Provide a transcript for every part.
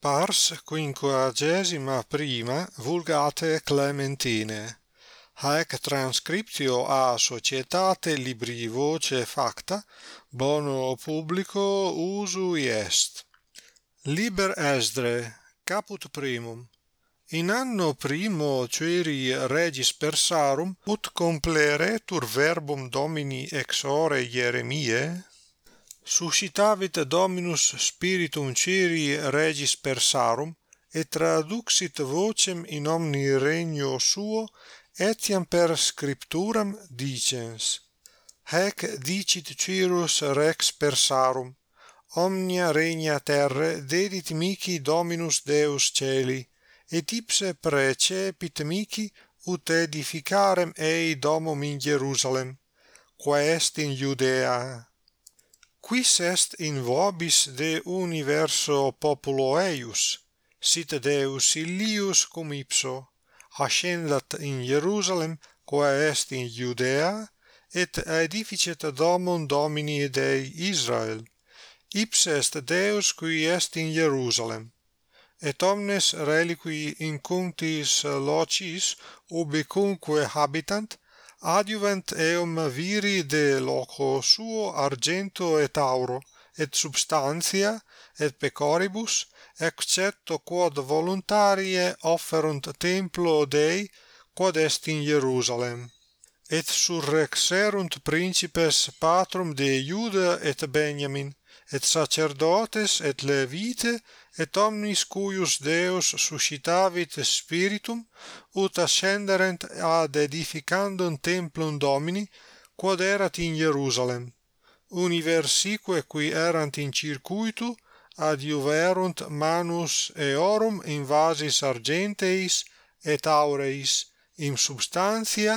Pars quinquagesima prima vulgate Clementine. Haec transcriptio a societate libri voce facta bono publico usu est. Liber Esdre, caput primum. In anno primo ceri regis Persarum ut compleretur verbum Domini ex ore Jeremie suscitavit Dominus spiritum Ciri regis Persarum, et traduxit vocem in omni regno suo, etiam per scripturam dicens. haec dicit Cyrus rex Persarum, omnia regna terre dedit mihi Dominus Deus Celi, et ipse precepit mihi ut edificarem ei domum in Jerusalem, qua est in Judea, quis est in vobis de universo populo eius sit deus illius cum ipso ascendat in Jerusalem quae est in Judea et edificet domum Domini Dei Israel. Ipse est Deus qui est in Jerusalem et omnes reliqui in incuntis locis ubicunque habitant adiuvant eum viri de loco suo argento et auro, et substantia, et pecoribus, excepto quod voluntarie offerunt templo Dei, quod est in Jerusalem. Et surrexerunt principes patrum de Iuda et Benjamin, et sacerdotes et levite et omnis cuius Deus suscitavit spiritum ut ascenderent ad edificandum templum Domini quod erat in Hierusalem universique qui erant in circuitu adiuverunt manus eorum in vasis argenteis et aureis in substantia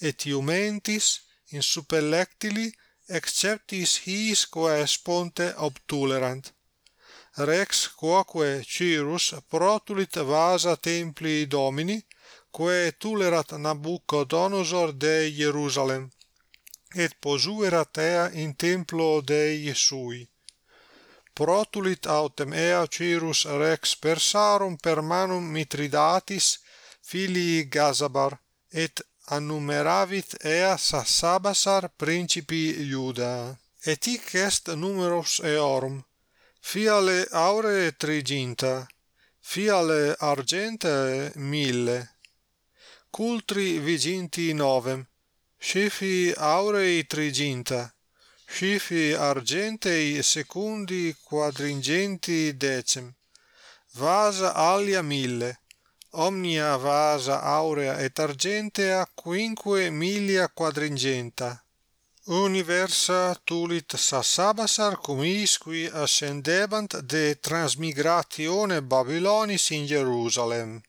et iumentis in suppellectili exceptis his quae sponte obtulerant rex quoque Cyrus protulit vasa templi domini, quae tulerat Nabucodonosor de Hierusalem, et posuerat ea in templo Dei sui. Protulit autem ea Cyrus rex Persarum per manum Mitridatis, filii Gazabar, et annumeravit ea Sassabasar principi Iuda. Et hic est numerus eorum, fiale aure triginta, fiale argente mille, cultri viginti novem, scifi aurei triginta, scifi argentei secundi quadringenti decem, vasa alia mille, omnia vasa aurea et argentea quinque milia quadringenta, universa tulit Sassabasar cum isqui ascendebant de transmigratione Babylonis in Jerusalem.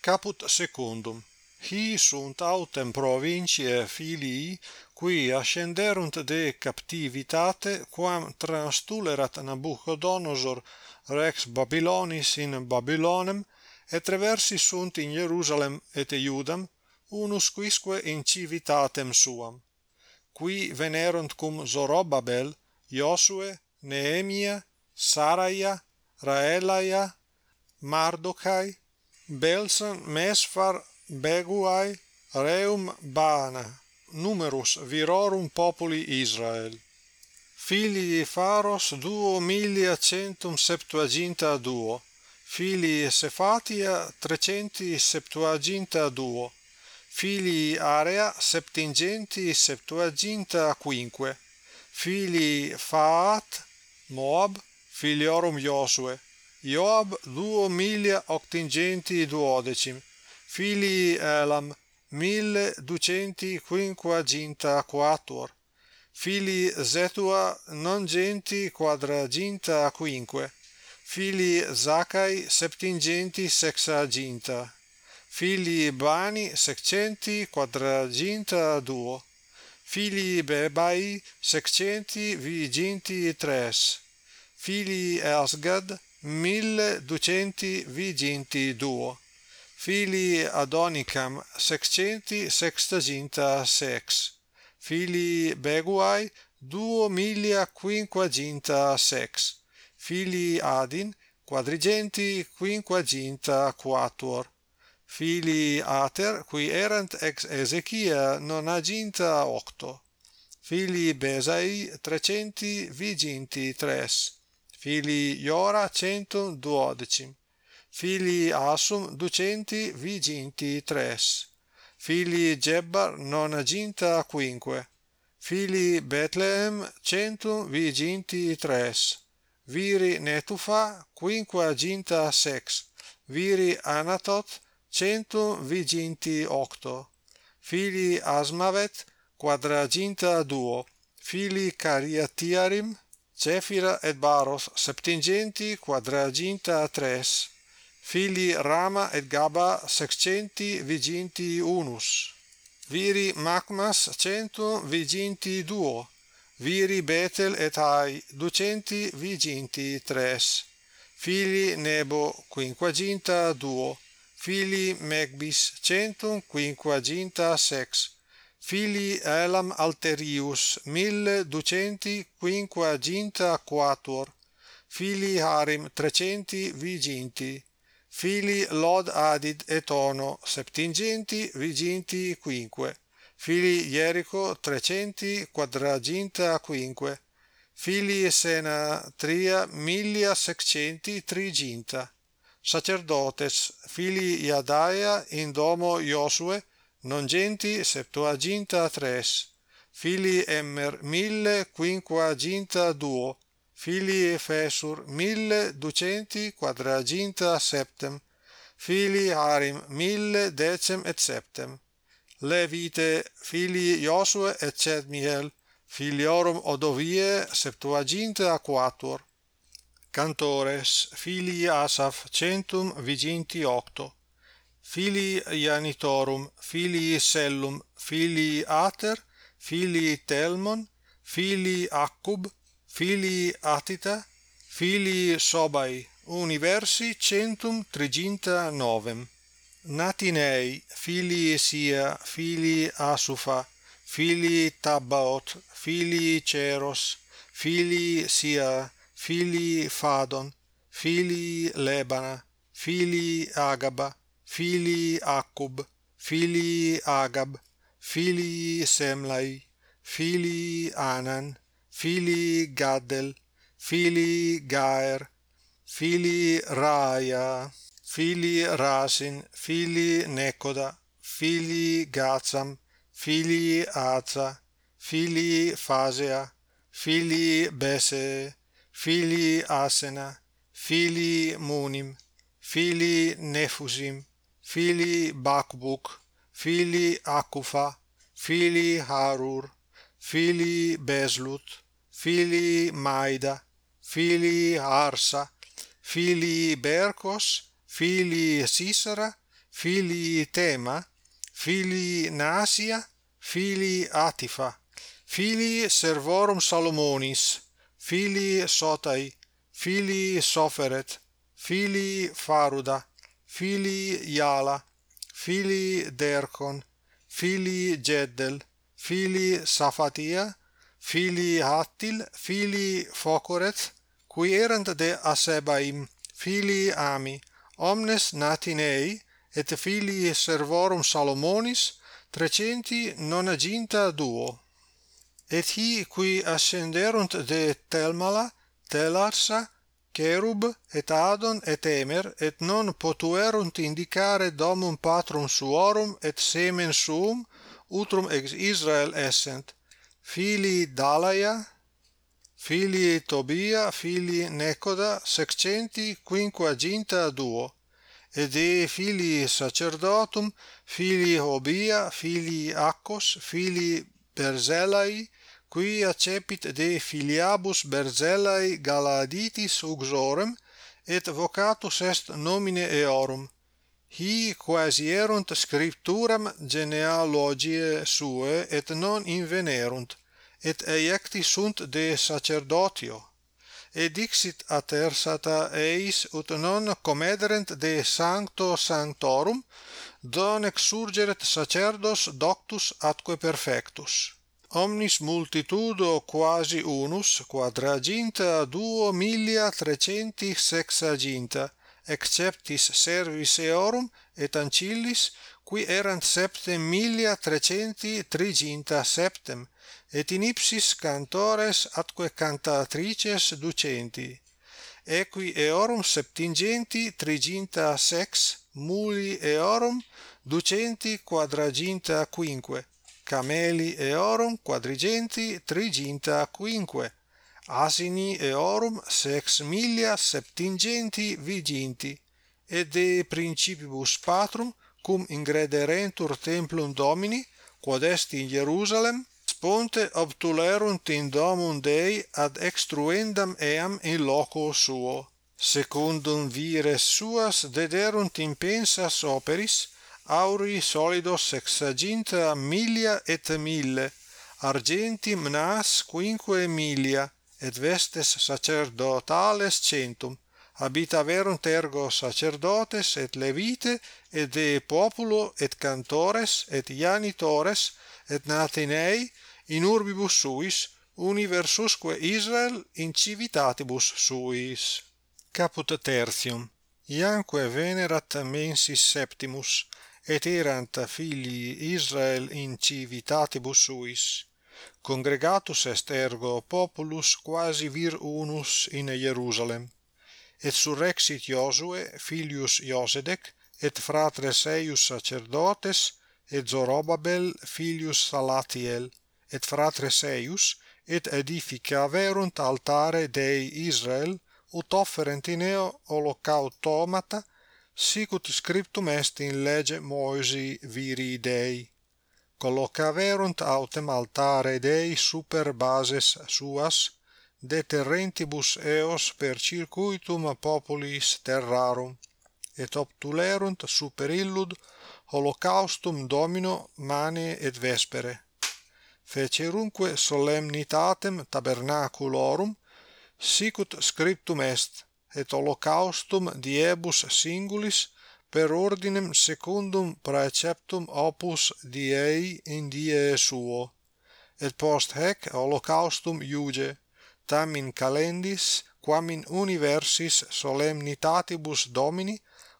Caput secundum. Hi sunt autem provinciae filii, qui ascenderunt de captivitate, quam transtulerat Nabucodonosor rex Babylonis in Babylonem, et reversi sunt in Jerusalem et Iudam, unus quisque in civitatem suam qui venerunt cum Zorobabel, Josue, Neemia, Saraia, Raelaia, Mardochai, Belsan, Mesfar, Beguai, Reum Bana, numerus virorum populi Israel. Filii Faros duo milia centum septuaginta duo, filii Sephatia trecenti septuaginta duo, filii area septingenti septuaginta quinque, filii Faat, Moab, filiorum josue. Joab duo milia octingenti duodecim, filii Elam, mille ducenti quinquaginta quattuor, filii Zetua non genti quadraginta quinque, filii Zacai septingenti sexaginta, filii bani sexcenti quadraginta duo, filii bebai sexcenti viginti tres, filii Asgad mille ducenti viginti duo, filii Adonicam sexcenti sextaginta sex, filii Beguai duo milia quinquaginta sex, filii Adin quadrigenti quinquaginta quatuor, filii Ater, cui erant ex Ezechia nonaginta octo, filii Besai trecenti viginti tres, filii Iora centum duodecim, filii Asum ducenti viginti tres, filii Gebbar nonaginta quinque, filii Bethlehem centum viginti tres, viri Netufa quinquaginta sex, viri Anatot cento viginti octo. Fili asmavet quadraginta duo. Fili cariatiarim cefira et baros septingenti quadraginta tres. Fili rama et gaba sexcenti viginti unus. Viri macmas cento viginti duo. Viri betel et ai ducenti viginti tres. Fili nebo quinquaginta duo. Fili megbis centum quinquaginta sex. Fili elam alterius mille ducenti quinquaginta quatuor. Fili harim trecenti viginti. Fili lod adid etono septingenti viginti quinque. Fili Ierico trecenti quadraginta quinque. Fili Sena tria millia sexcenti triginta sacerdotes filii Iadaia in domo Iosue non genti septuaginta tres filii Emmer mille quinquaginta duo filii Efesur mille ducenti quadraginta septem filii Harim mille decem et septem Levite filii Iosue et Cedmiel filiorum Odovie septuaginta quatuor cantores filii Asaf centum viginti octo. Filii Ianitorum filii Sellum filii Ater filii Telmon filii Accub filii Atita filii Sobai universi centum triginta novem. Natinei filii Sia filii Asufa filii Tabbaot filii Ceros filii Sia filii Fadon, filii Lebana, filii Agaba, filii Akub, filii Agab, filii Semlai, filii Anan, filii Gaddel, filii Gaer, filii Raia, filii Rasin, filii Nekoda, filii Gatsam, filii Aza, filii Fasea, filii Bese, filii Asena, filii Munim, filii Nefusim, filii Bakbuk, filii Akufa, filii Harur, filii Beslut, filii Maida, filii Arsa, filii Berkos, filii Sisera, filii Tema, filii Nasia, filii Atifa, filii servorum Salomonis, filii Sotai, filii Soferet, filii Faruda, filii Iala, filii Dercon, filii Geddel, filii Safatia, filii Hattil, filii Focoret, qui erant de Asebaim, filii Ami, omnes natinei, et filii servorum Salomonis, trecenti nonaginta duo et hi qui ascenderunt de Telmala, Telarsa, Cherub et Adon et Emer et non potuerunt indicare domum patrum suorum et semen suum utrum ex Israel essent. Filii Dalaia filii Tobia filii Necoda sexcenti quinquaginta duo. Et de filii sacerdotum filii Hobia filii Accos filii Berzelai qui accepit de filiabus Berzellae Galaditis uxorem, et vocatus est nomine eorum. Hi quasi erunt scripturam genealogiae suae et non invenerunt, et eiecti sunt de sacerdotio. Et dixit atersata eis ut non comederent de sancto sanctorum, donec surgeret sacerdos doctus atque perfectus omnis multitudo quasi unus quadraginta duo millia trecenti sexaginta exceptis servis eorum et ancillis qui erant septem millia trecenti triginta septem et in ipsis cantores atque cantatrices ducenti. Equi eorum septingenti triginta sex muli eorum ducenti quadraginta quinque cameli eorum quadrigenti triginta quinque, asini eorum sex milia septingenti viginti, et de principibus patrum cum ingrederentur templum Domini, quod est in Jerusalem, sponte obtulerunt in domum Dei ad extruendam eam in loco suo. Secundum vires suas dederunt impensas operis, auri solidos exaginta milia et mille argenti nas quinque milia et vestes sacerdotales centum habita verunt ergo sacerdotes et levite et de populo et cantores et janitores et natinei in urbibus suis universusque Israel in civitatibus suis. Caput tertium. Ianque venerat mensis septimus et erant filii Israel in civitatibus suis. Congregatus est ergo populus quasi vir unus in Hierusalem et surrexit Josue, filius Iosedec et fratres eius sacerdotes et Zorobabel filius Salatiel et fratres eius et edificaverunt altare Dei Israel ut offerent in eo holocaustomata sicut scriptum est in lege Moysi viri Dei collocaverunt autem altare Dei super bases suas deterrentibus eos per circuitum populis terrarum et obtulerunt super illud holocaustum domino mane et vespere. Fecerunque solemnitatem tabernaculorum sicut scriptum est et holocaustum diebus singulis per ordinem secundum praeceptum opus diei in die suo. Et post hac holocaustum iuge tam in calendis quam in universis solemnitatibus domini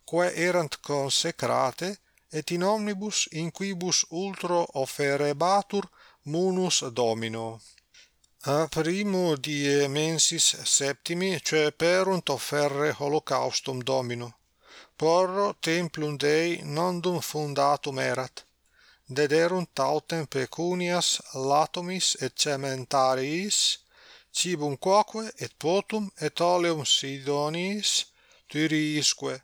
quae erant consecrate et in omnibus in quibus ultro offerebatur munus domino a primo die mensis septimi, ce perunt offerre holocaustum domino, porro templum Dei nondum fundatum erat, dederunt autem pecunias latomis et cementariis, cibum quoque et potum et oleum sidonis Tyriisque,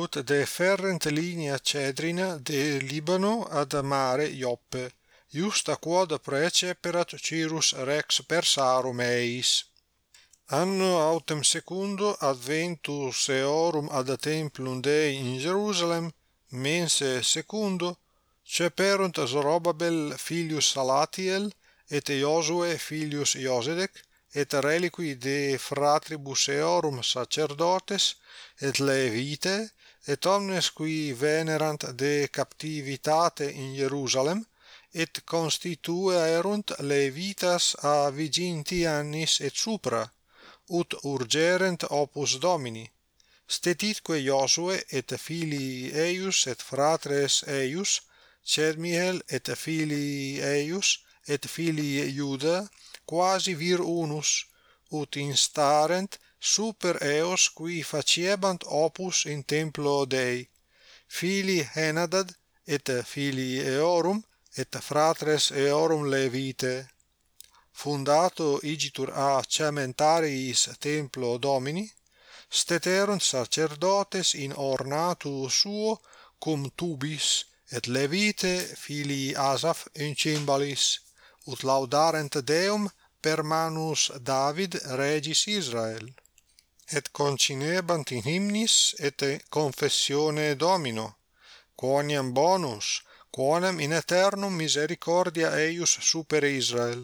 ut deferrent linea cedrina de Libano ad mare Ioppe, iusta quod prece perat Cyrus rex Persarum eis. Anno autem secundo adventus eorum ad templum Dei in Jerusalem, mense secundo, ceperunt Zorobabel filius Salatiel, et Iosue filius Iosedec, et reliqui de fratribus eorum sacerdotes, et levite, et omnes qui venerant de captivitate in Jerusalem, et constituerunt levitas a viginti annis et supra, ut urgerent opus Domini. Stetitque Josue et filii eius et fratres eius, Cermiel et filii eius et filii Iuda, quasi vir unus, ut instarent super eos qui faciebant opus in templo Dei. Filii Henadad et filii Eorum et fratres eorum levite fundato igitur a cementariis templo domini steterunt sacerdotes in ornatu suo cum tubis et levite filii asaf in cymbalis ut laudarent deum per manus david regis israel. Et concinebant in hymnis et confessione domino quoniam bonus quonem in aeternum misericordia eius super Israel.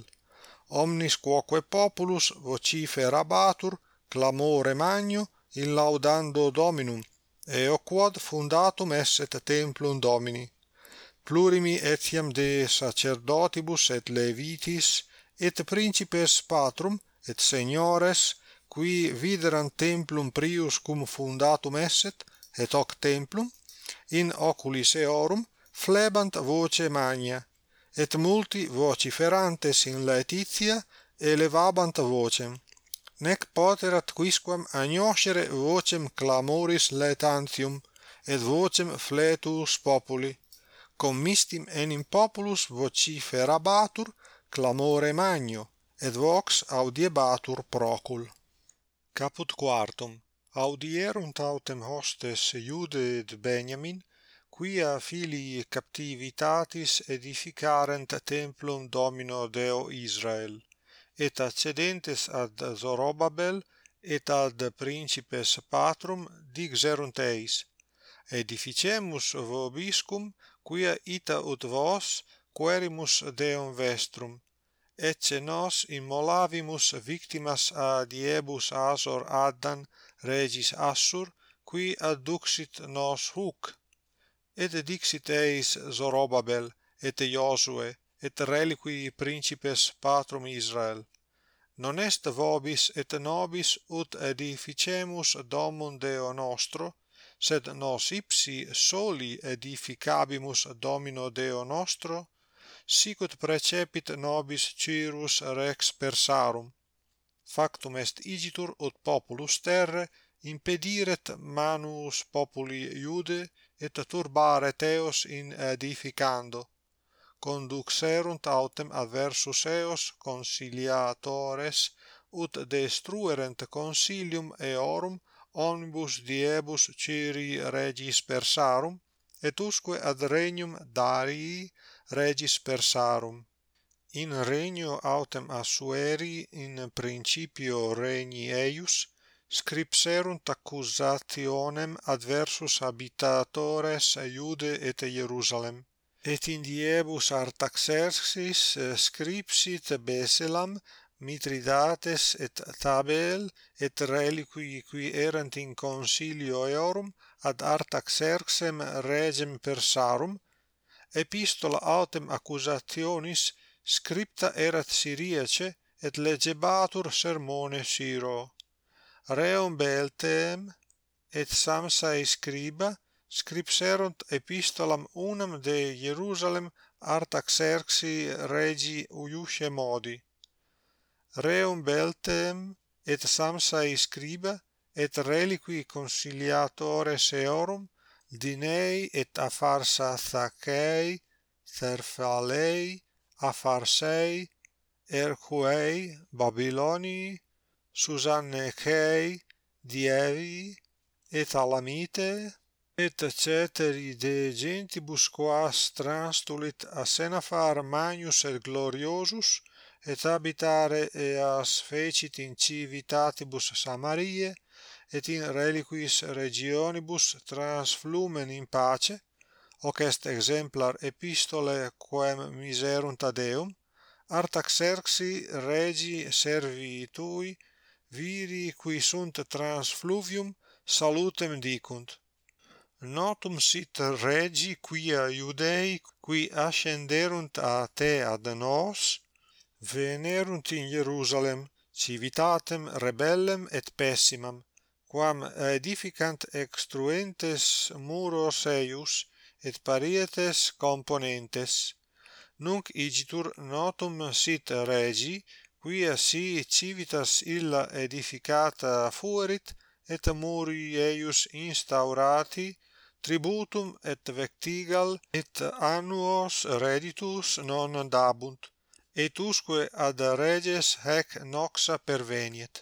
Omnis quoque populus vociferabatur clamore magno in laudando Dominum, eo quod fundatum esset templum Domini. Plurimi etiam de sacerdotibus et levitis et principes patrum et seniores qui viderant templum prius cum fundatum esset et hoc templum in oculis eorum flebant voce magna, et multi vociferantes in laetitia elevabant vocem, nec poterat quisquam agnoscere vocem clamoris laetantium, et vocem fletus populi, commistim enim populus vociferabatur clamore magno, et vox audiebatur procul. Caput quartum, audierunt autem hostes Iude et Benjamin, quia filii captivitatis edificarent templum Domino Deo Israel, et accedentes ad Zorobabel et ad principes patrum dixerunt eis, edificemus vobiscum quia ita ut vos querimus Deum vestrum, ecce nos immolavimus victimas a diebus Asor Addan, regis Assur, qui adduxit nos huc et dixit eis Zorobabel, et Josue et reliqui principes patrum Israel. Non est vobis et nobis ut edificemus domum Deo nostro, sed nos ipsi soli edificabimus domino Deo nostro, sicut precepit nobis Cyrus rex Persarum. Factum est igitur ut populus terre impediret manus populi Iude et turbare teos in edificando. Conduxerunt autem adversus eos conciliatores ut destruerent consilium eorum omnibus diebus ciri regis persarum et usque ad regnum Darii regis persarum. In regno autem Assueri in principio regni eius scripserunt accusationem adversus habitatores Iude et Hierusalem et in diebus Artaxerxes eh, scripsit Beselam Mitridates et Tabel et reliqui qui erant in consilio eorum ad Artaxerxem regem Persarum epistola autem accusationis scripta erat Syriace et legebatur sermone Siro reum beltem et samsae scriba scripserunt epistolam unam de Hierusalem Artaxerxi regi Iuliusce modi. Reum beltem et samsae scriba et reliqui conciliatores eorum Dinei et afarsa Thacei Therphalei affarsei erquei babiloni Susanne Chei, Dievi, et Alamite, et ceteri de gentibus quas transtulit a Senafar magnus et gloriosus, et habitare eas fecit in civitatibus Samarie, et in reliquis regionibus transflumen in pace, hoc est exemplar epistole quem miserunt ad eum, Artaxerxi regi servi tui viri qui sunt trans fluvium salutem dicunt. Notum sit regi quia iudei qui ascenderunt a te ad nos venerunt in Hierusalem civitatem rebellem et pessimam quam edificant extruentes muros eius et parietes componentes. Nunc igitur notum sit regi quia si civitas illa edificata fuerit et muri eius instaurati tributum et vectigal et annuos reditus non dabunt et usque ad reges hec noxa perveniet.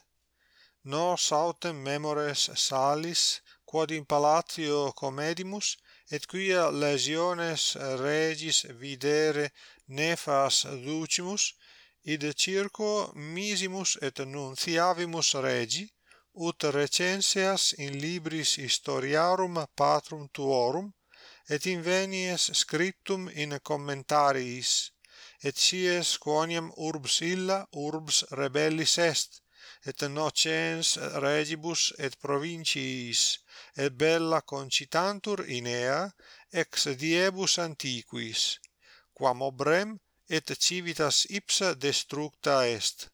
Nos autem memores salis quod in palatio comedimus et quia lesiones regis videre nefas ducimus id circo misimus et nunciavimus regi ut recensias in libris historiarum patrum tuorum et invenies scriptum in commentariis et sies quoniam urbs illa urbs rebellis est et nocens regibus et provinciis et bella concitantur in ea ex diebus antiquis quam obrem et civitas ipsa destructa est.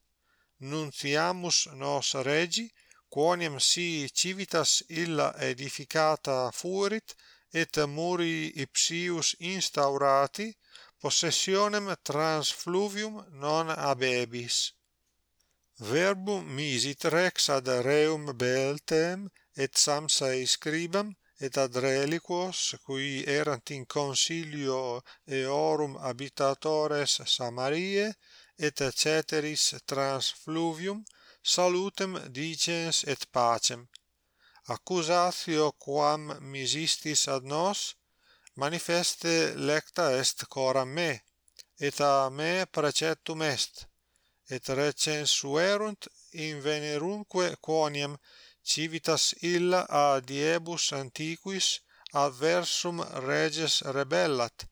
Nuntiamus nos regi quoniam si civitas illa edificata fuerit et muri ipsius instaurati possessionem trans fluvium non abebis. Verbum misit rex ad reum beltem et samsa scribam et ad reliquos qui erant in consilio eorum habitatores Samariae et ceteris trans fluvium salutem dicens et pacem. Accusatio quam misistis ad nos manifeste lecta est coram me et a me preceptum est et recensuerunt in venerunque quoniam civitas illa a diebus antiquis adversum reges rebellat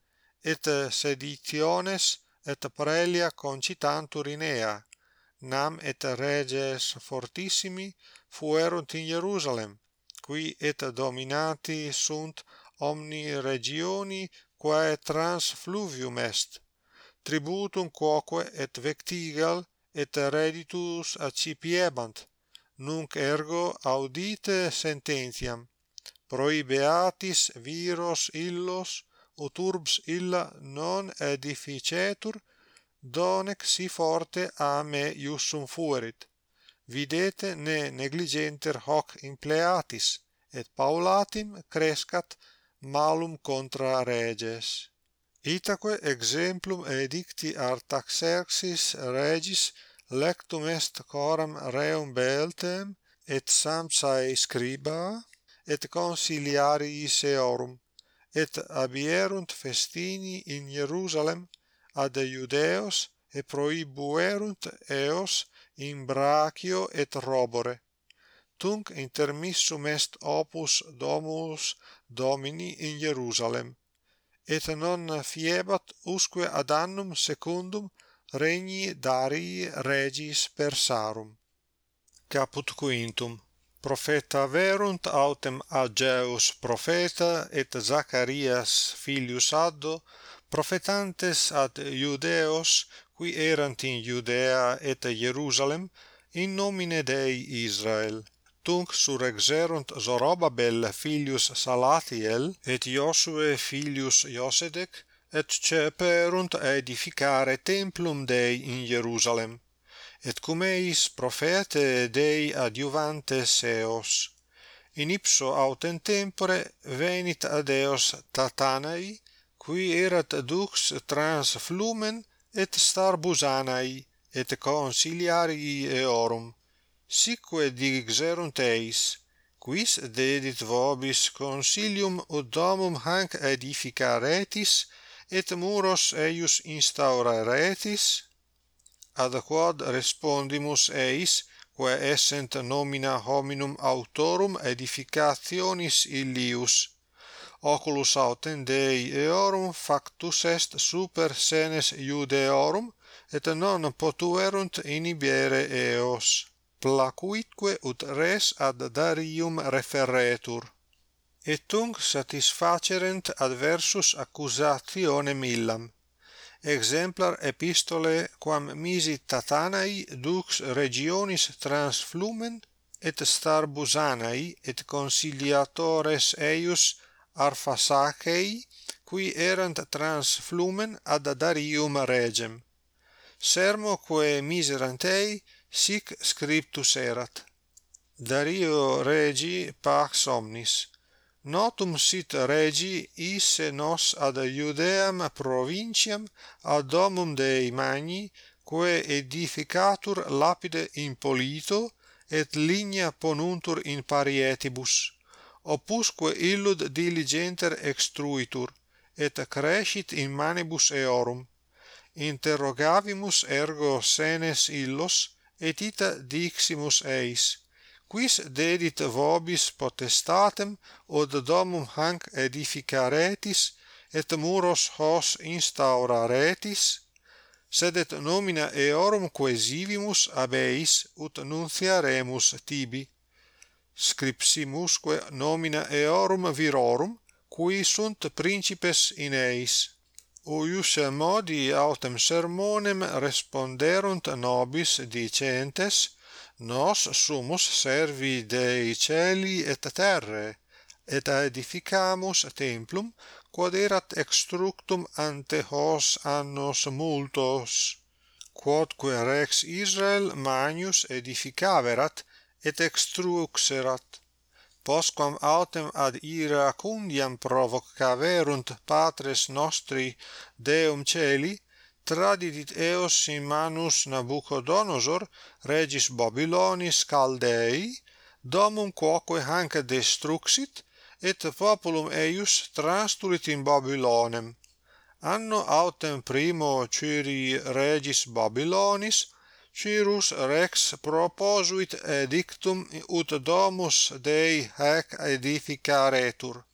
et seditiones et prelia concitantur in ea nam et reges fortissimi fuerunt in Jerusalem qui et dominati sunt omni regioni quae trans fluvium est tributum quoque et vectigal et reditus accipiebant nunc ergo audite sententiam. Prohibeatis viros illos ut urbs illa non edificetur donec si forte a me iussum fuerit. Videte ne negligenter hoc impleatis et paulatim crescat malum contra reges. Itaque exemplum edicti artaxerxes regis lectum est coram reum beltem et samsae scriba et consiliarii seorum et abierunt festini in Hierusalem ad iudeos et prohibuerunt eos in Brachio et Robore. Tunc intermissum est opus domus Domini in Hierusalem et non fiebat usque ad annum secundum regni Darii regis Persarum. Caput quintum. Profeta verunt autem Ageus profeta et Zacharias filius Addo, profetantes ad Iudeos qui erant in Judea et Jerusalem, in nomine Dei Israel. Tunc surexerunt Zorobabel filius Salathiel et Josue filius Josedec, et ceperunt edificare templum Dei in Hierusalem et cum eis prophete Dei adiuvantes eos. In ipso autem tempore venit ad eos Tatanai, qui erat dux trans flumen et starbusanai, et consiliarii eorum, sicque digxerunt eis, quis dedit vobis consilium ut domum hanc edificaretis et muros eius instauraretis, ad quod respondimus eis, quae essent nomina hominum autorum edificationis illius, oculus autem Dei eorum factus est super senes iudeorum, et non potuerunt inibere eos, placuitque ut res ad Darium referretur et tunc satisfacerent adversus accusatione millam. Exemplar epistole quam misi tatanai dux regionis trans flumen et Starbusanae et conciliatores eius Arphasacei qui erant trans flumen ad Darium regem. Sermo quae miserant ei sic scriptus erat. Dario regi pax omnis notum sit regi isse nos ad Iudeam provinciam ad domum Dei magni quae edificatur lapide in Polito et linea ponuntur in parietibus opusque illud diligenter extruitur et crescit in manibus eorum. Interrogavimus ergo senes illos et ita diximus eis quis dedit vobis potestatem od domum hanc edificaretis et muros hos instauraretis sed et nomina eorum quaesivimus ab eis ut nunciaremus tibi. Scripsimusque nomina eorum virorum qui sunt principes in eis. Oius modi autem sermonem responderunt nobis dicentes nos sumus servi Dei celi et terre, et edificamus templum, quod erat extructum ante hos annos multos, quodque rex Israel magnus edificaverat et extruxerat, Posquam autem ad ira cundiam provocaverunt patres nostri Deum celi, tradidit eos in manus Nabucodonosor, regis Babylonis Caldei, domum quoque hanc destruxit, et populum eius transtulit in Babylonem. Anno autem primo Ciri regis Babylonis, Cyrus rex proposuit edictum ut domus Dei hac edificaretur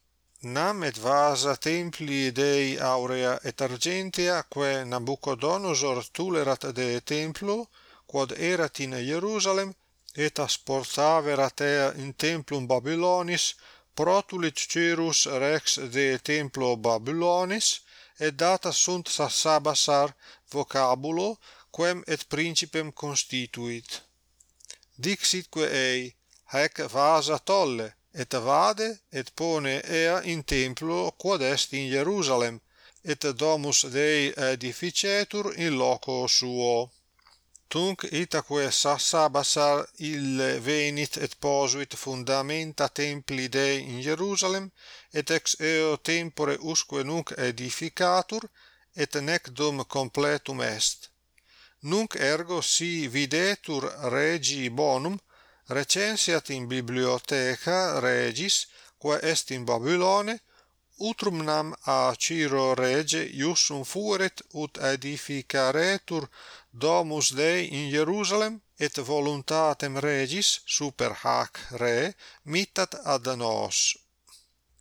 nam et vasa templi dei aurea et argentea quae Nabucodonosor tulerat de templo quod erat in Hierusalem et asportaverat ea in templum Babylonis protulit Cyrus rex de templo Babylonis et data sunt Sassabasar vocabulo quem et principem constituit. Dixitque ei haec vasa tolle et vade et pone ea in templo quod est in Jerusalem et domus Dei edificetur in loco suo. Tunc itaque Sassabasar ille venit et posuit fundamenta templi Dei in Jerusalem et ex eo tempore usque nunc edificatur et nec dum completum est. Nunc ergo si videtur regi bonum recensiat in bibliotheca regis, quae est in Babylone, utrumnam a Ciro rege iussum fueret ut edificaretur domus Dei in Jerusalem et voluntatem regis super hac re mittat ad nos.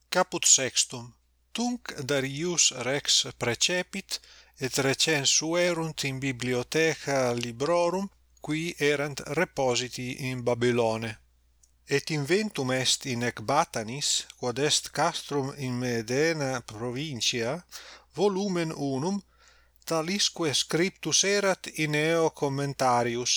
Caput sextum. Tunc Darius rex precepit et recensuerunt in bibliotheca librorum qui erant repositi in Babylone. Et inventum est in Ecbatanis, quod est castrum in Medena provincia, volumen unum, talisque scriptus erat in eo commentarius.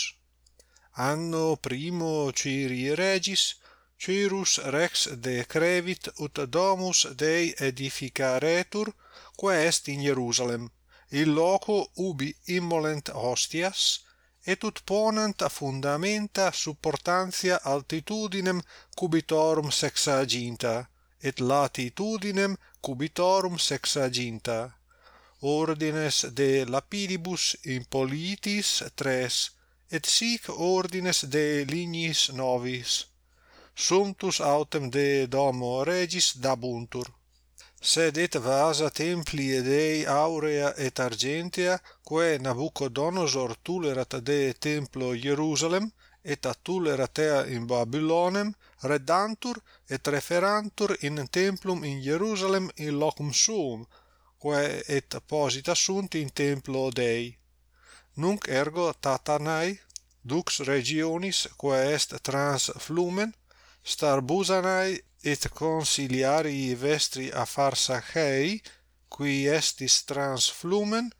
Anno primo Ciri Regis, Cyrus rex decrevit ut domus Dei edificaretur, quae est in Jerusalem, il loco ubi immolent hostias, et ut ponant a fundamenta supportantia altitudinem cubitorum sexaginta et latitudinem cubitorum sexaginta. Ordines de lapidibus impolitis tres et sic ordines de lignis novis. Sumptus autem de domo regis dabuntur sed et vasa templi Dei aurea et argentea, quae Nabucodonosor tulerat de templo Jerusalem, et attulerat ea in Babylonem, redantur et referantur in templum in Jerusalem in locum suum, quae et posita sunt in templo Dei. Nunc ergo Tatanai, dux regionis quae est trans flumen, starbusanae et consiliarii vestri a farsachei, qui estis trans flumen,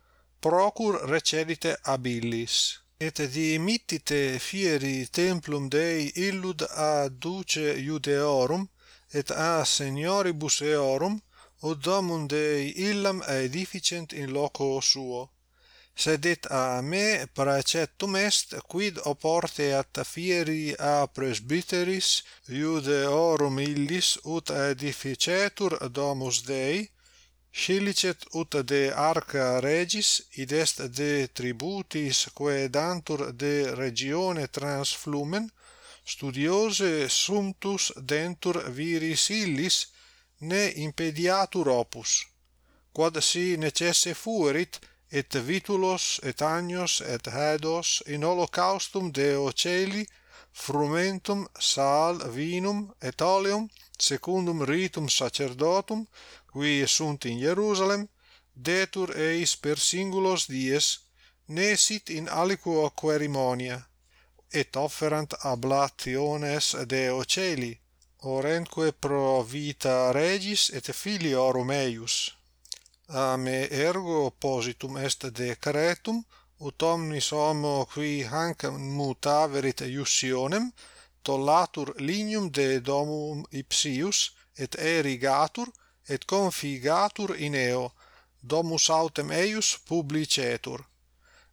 procur recedite abilis. Et dimittite fieri templum Dei illud a duce Iudeorum, et a senioribus eorum, od domum Dei illam edificent in loco suo sedit a me praecetum est quid oporte at fieri a presbyteris iudeorum illis ut edificetur domus Dei scilicet ut de arca regis id est de tributis quae dantur de regione trans flumen studiose sumptus dentur viris illis ne impediatur opus. Quod si necesse fuerit et vitulos et agnos et hedos in holocaustum Deo celi frumentum sal vinum et oleum secundum ritum sacerdotum qui sunt in Hierusalem detur eis per singulos dies ne sit in aliquo querimonia et offerant ablationes Deo celi orentque pro vita regis et filiorum eius a me ergo positum est decretum ut omnis homo qui hanc mutaverit iussionem tollatur lignum de domum ipsius et erigatur et configatur in eo domus autem eius publicetur.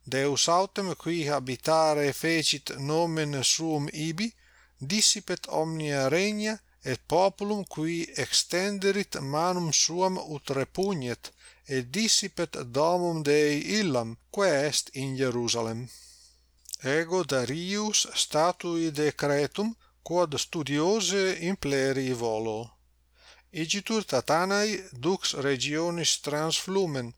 Deus autem qui habitare fecit nomen suum ibi dissipet omnia regna et populum qui extenderit manum suam ut repugnet et dissipet domum Dei illam, quae est in Jerusalem. Ego Darius statui decretum, quod studiose impleri volo. Igitur Tatanae dux regionis transflumen,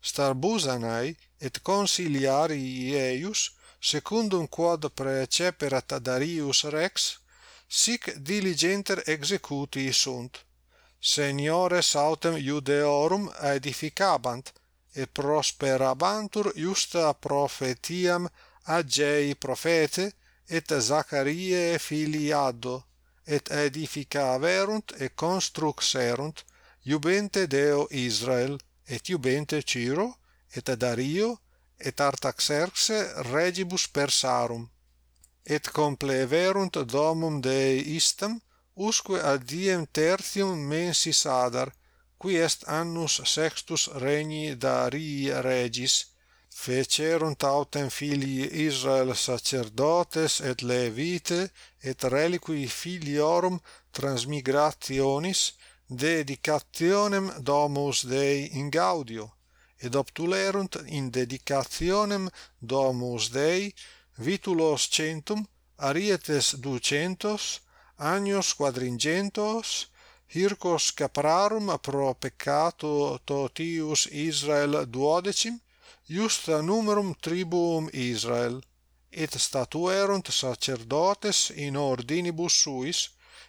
starbusanae et consiliarii eius, secundum quod preceperat Darius Rex, sic diligenter executi sunt seniores autem iudeorum edificabant, et prosperabantur justa profetiam agei profete, et Zacharie filiado, et edificaverunt et construxerunt, iubente Deo Israel, et iubente Ciro, et Dario, et Artaxerxe regibus Persarum. Et compleverunt domum Dei istam usque ad diem tertium mensis adar qui est annus sextus regni Darii regis fecerunt autem filii Israel sacerdotes et levite et reliqui filiorum transmigrationis dedicationem domus Dei in gaudio et obtulerunt in dedicationem domus Dei vitulos centum arietes ducentos agnos quadringentos hircos caprarum pro peccato totius Israel duodecim iusta numerum tribuum Israel et statuerunt sacerdotes in ordinibus suis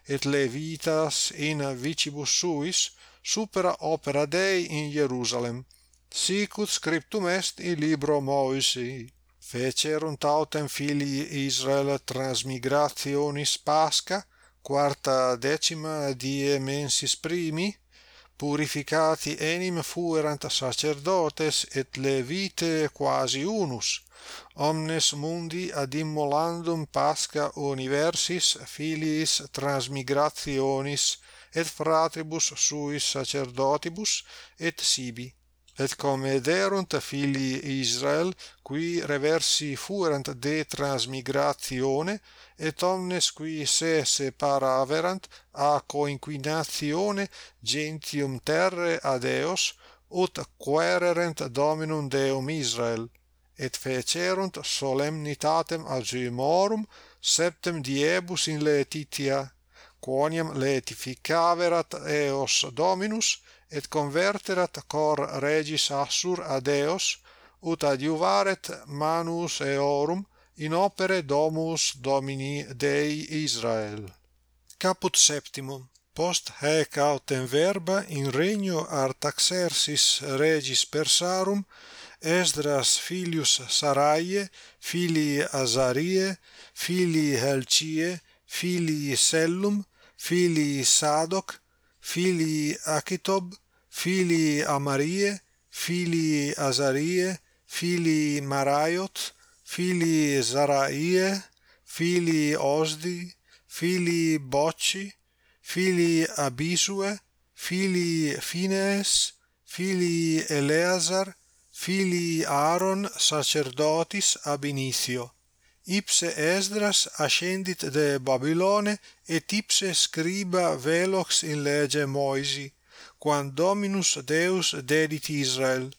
et levitas in vicibus suis supera opera Dei in Jerusalem sicut scriptum est in libro Moisi fecerunt autem filii Israel transmigrationis pasca quarta decima die mensis primi purificati enim fuerant sacerdotes et levite quasi unus. Omnes mundi ad immolandum pascha universis filiis transmigrationis et fratribus suis sacerdotibus et sibi et cum ederunt filii Israel qui reversi fuerant de transmigratione et omnes qui se separaverant a coinquinatione gentium terre ad eos ut quererent dominum Deum Israel et fecerunt solemnitatem azymorum septem diebus in Laetitia quoniam laetificaverat eos Dominus et converterat cor regis assur ad eos ut adiuvaret manus eorum in opere domus domini Dei Israel. Caput septimum. Post haec autem verba in regno Artaxerxes regis Persarum, Esdras filius Saraie, filii Azarie, filii Helcie, filii Sellum, filii Sadoc, filii Achitob, filii Amarie, filii Azarie, filii Maraiot, filii Zaraie, filii Osdi, filii Bocci, filii Abisue, filii Phinees, filii Eleazar, filii Aaron sacerdotis ab initio ipse Esdras ascendit de Babilone et ipse scriba velox in lege Moisi quam Dominus Deus dedit Israel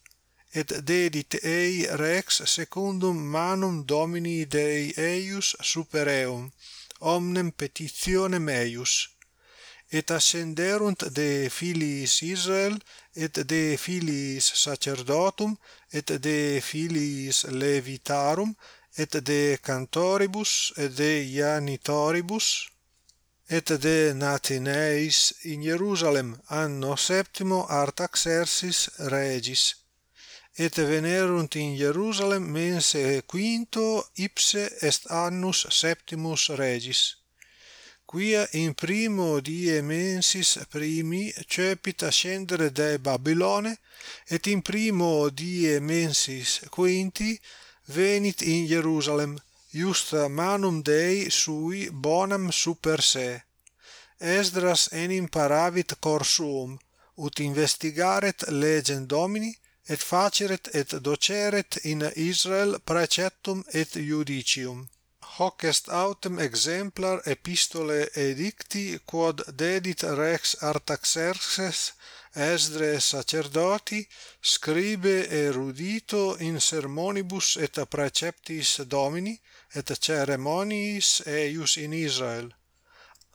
et dedit ei rex secundum manum Domini Dei eius super eum omnem petitionem eius et ascenderunt de filiis Israel et de filiis sacerdotum et de filiis levitarum et de cantoribus et de janitoribus et de natineis in Hierusalem anno septimo artaxerxes regis. Et venerunt in Hierusalem mense quinto ipse est annus septimus regis. Quia in primo die mensis primi cepit ascendere de Babilone et in primo die mensis quinti venit in Jerusalem iusta manum Dei sui bonam super se. Esdras enim paravit cor suum, ut investigaret legem Domini, et faceret et doceret in Israel praeceptum et judicium. Hoc est autem exemplar epistole edicti quod dedit rex Artaxerxes Esdre sacerdoti, scribe erudito in sermonibus et praeceptis Domini et ceremoniis eius in Israel.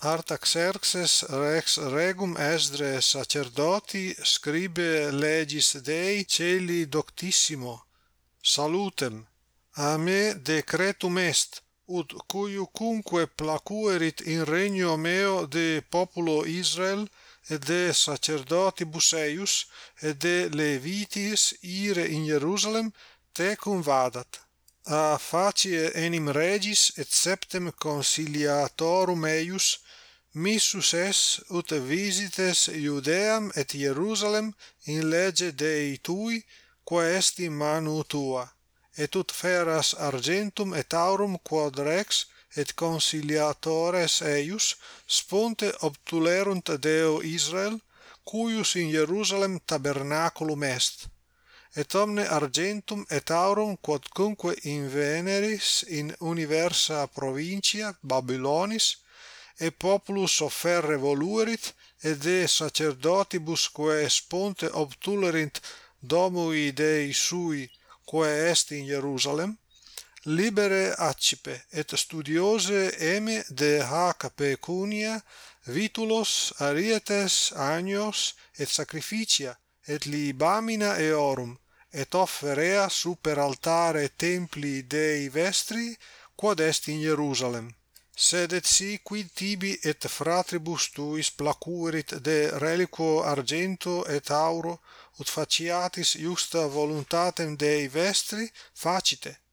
Artaxerxes rex regum Esdre sacerdoti scribe legis Dei celi doctissimo. Salutem. A me decretum est ut cuiucumque placuerit in regno meo de populo Israel et de sacerdotibus eius et de levitis ire in Jerusalem tecum vadat. A facie enim regis et septem conciliatorum eius missus es ut visites Iudeam et Jerusalem in lege Dei tui quae est in manu tua et ut feras argentum et aurum quod rex et consiliatores eius sponte obtulerunt Deo Israel cuius in Jerusalem tabernaculum est. Et omne argentum et aurum quodcunque inveneris in universa provincia Babylonis et populus offerre voluerit et de sacerdotibus quae sponte obtulerint domui Dei sui quae est in Jerusalem libere accipe et studiose eme de hac pecunia vitulos arietes agnos et sacrificia et libamina eorum et offerea super altare templi Dei vestri quod est in Hierusalem sed et si quid tibi et fratribus tuis placuerit de reliquo argento et auro ut faciatis iusta voluntatem Dei vestri facite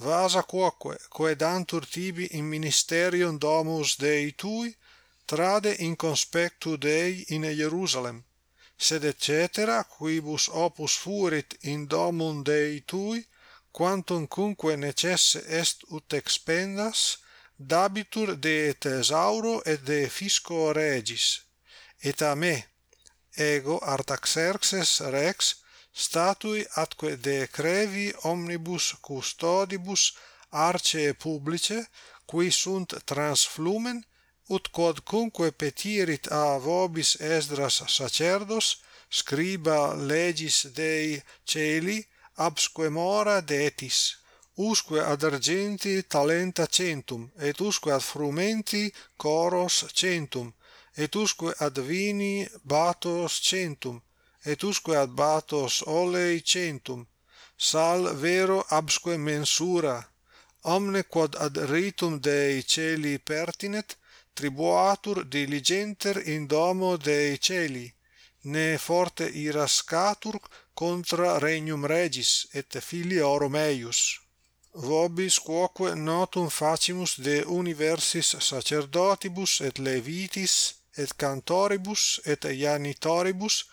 vasa quoque coedantur tibi in ministerium domus Dei tui, trade in conspectu Dei in Hierusalem, sed et cetera quibus opus furit in domum Dei tui, quantum cumque necesse est ut expendas, dabitur de tesauro et de fisco regis. Et a me, ego Artaxerxes rex statui atque decrevi omnibus custodibus arce publice qui sunt trans flumen ut quodcunque petirit a vobis esdras sacerdos scriba legis Dei celi absque mora detis usque ad argenti talenta centum et usque ad frumenti coros centum et usque ad vini batos centum et usque ad batos olei centum sal vero absque mensura omne quod ad ritum Dei celi pertinet tribuatur diligenter in domo Dei celi ne forte irascatur contra regnum regis et filiorum eius. Vobis quoque notum facimus de universis sacerdotibus et levitis et cantoribus et janitoribus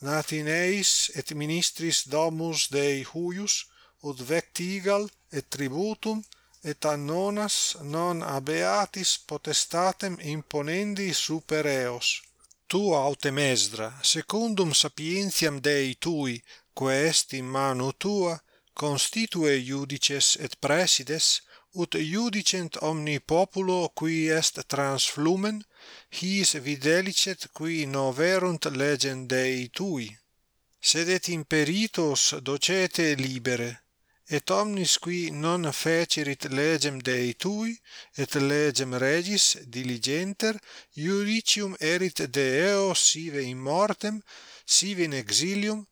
natineis et ministris domus Dei huius, ut vectigal et tributum et annonas non abeatis potestatem imponendi super eos. Tu autem mesdra, secundum sapientiam Dei tui, quae est in manu tua, constitue iudices et presides ut iudicent omni populo qui est trans flumen his videlicet qui noverunt legem Dei tui. Sed et imperitos docete libere et omnis qui non fecerit legem Dei tui et legem regis diligenter iudicium erit de eo sive in mortem sive in exilium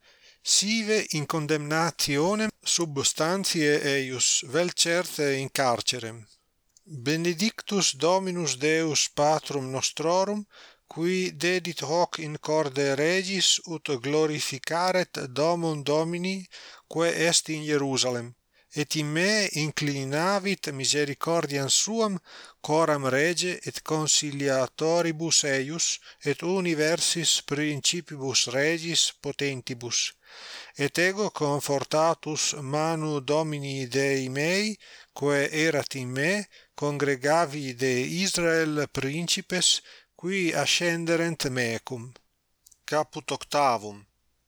sive in condemnationem substantiae eius vel certe in carcerem. Benedictus dominus deus patrum nostrorum qui dedit hoc in corde regis ut glorificaret domum domini quae est in Hierusalem et in me inclinavit misericordiam suam coram rege et conciliatoribus eius et universis principibus regis potentibus. Et ego confortatus manu domini Dei mei quae erat in me congregavi de Israel principes qui ascenderent mecum. Caput octavum.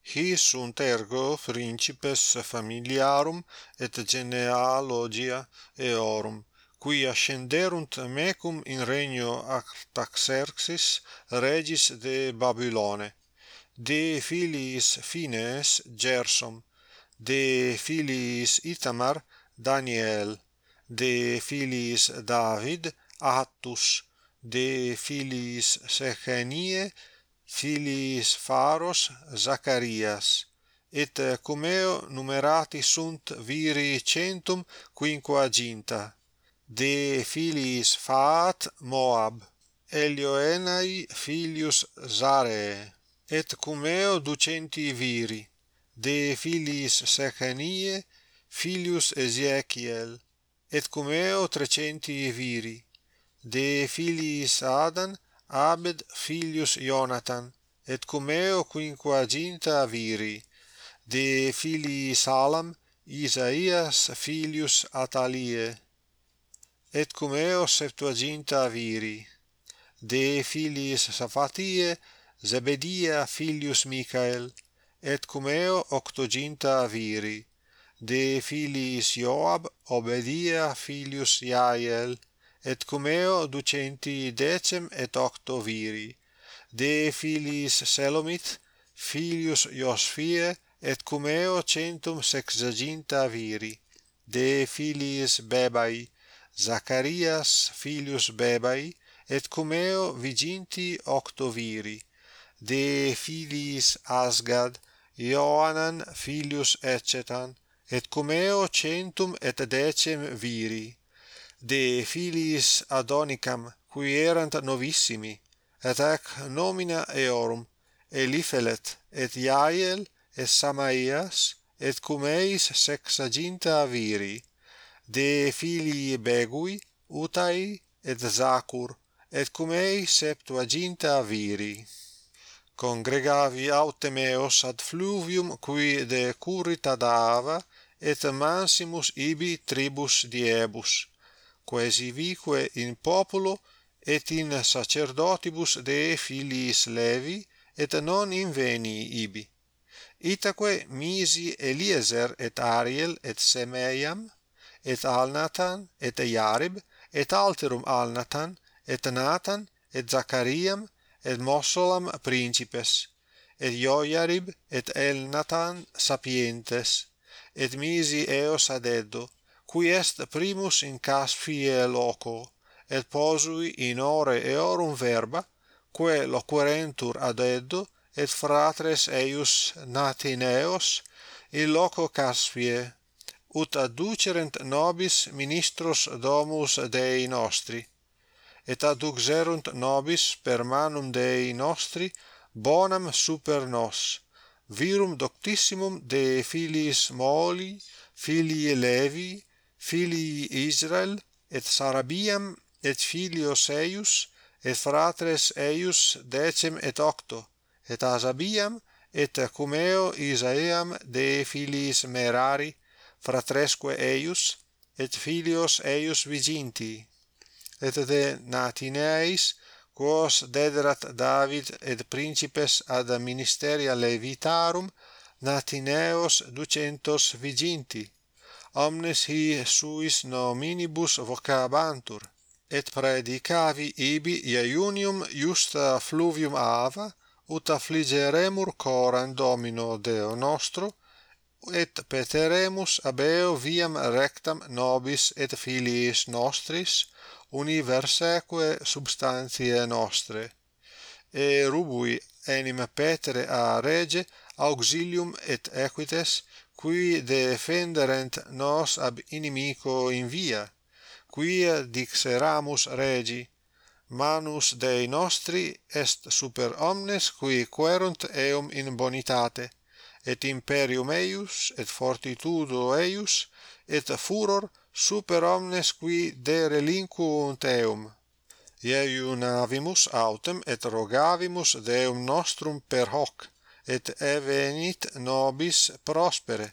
Hi sunt ergo principes familiarum et genealogia eorum, qui ascenderunt mecum in regno Artaxerxes, regis de Babylone. De filiis Phines Gersom, de filiis Itamar, Daniel, de filiis David, Attus, de filiis Sechenie, filiis pharos Zacharias et cumeo numerati sunt viri centum quinquaginta de filiis Phaat Moab. Elioenai filius zare. Et cumeo ducenti viri. De filiis Sechenie filius Ezechiel et cumeo trecenti viri. De filiis Adan Abed filius Jonathan, et cum eo quinquaginta viri, de filii Salam, Isaias filius Atalie, et cum eo septuaginta viri, de filiis Safatie, Zebedia filius Michael, et cum eo octoginta viri, de filiis Joab, Obedia filius Jael et cum eo ducenti decem et octo viri. De filiis selomit filius Josfie et cum eo centum sexaginta viri. De filiis bebai Zacharias filius bebai et cum eo viginti octo viri. De filiis asgad Ioannan, filius ecetan et cum eo centum et decem viri de filiis Adonicam, qui erant novissimi, et ac nomina eorum, Elifelet, et Jael et Samaias, et cum eis sexaginta viri, de filii Begui, Utai, et Zacur, et cum eis septuaginta viri. Congregavi autem eos ad fluvium qui de currita ad et mansimus ibi tribus diebus, coesivique in populo et in sacerdotibus de filiis Levi et non inveni ibi. Itaque misi Eliezer et Ariel et Semeiam et Alnatan et jarib et alterum Alnatan et Natan et Zachariam et mosolam principes et Joiarib et Elnatan sapientes et misi Eos ad Eddo qui est primus in caspie loco et posui in ore eorum verba quae loquerentur ad eddo et fratres eius natineos in loco Caspie ut adducerent nobis ministros domus Dei nostri et adduxerunt nobis per manum Dei nostri bonam super nos virum doctissimum de filiis Moli filii Levi filii Israel, et Sarabiam, et filios eius, et fratres eius decem et octo, et Asabiam, et Cumeo Isaeam de filiis Merari, fratresque eius, et filios eius viginti, et de Natineis, quos dederat David et principes ad ministeria Levitarum, Natineos ducentos viginti, omnes hi suis nominibus vocabantur et predicavi ibi iunium justa fluvium ava ut affligeremur coram domino deo nostro et peteremus abeo viam rectam nobis et filiis nostris universaeque substantiae nostre. E rubui enim petere a rege auxilium et equites qui defenderent nos ab inimico in via quia dixeramus regi. Manus Dei nostri est super omnes qui querunt eum in bonitate et imperium eius et fortitudo eius et furor super omnes qui de relinquunt eum. Iunavimus autem et rogavimus Deum nostrum per hoc et evenit nobis prospere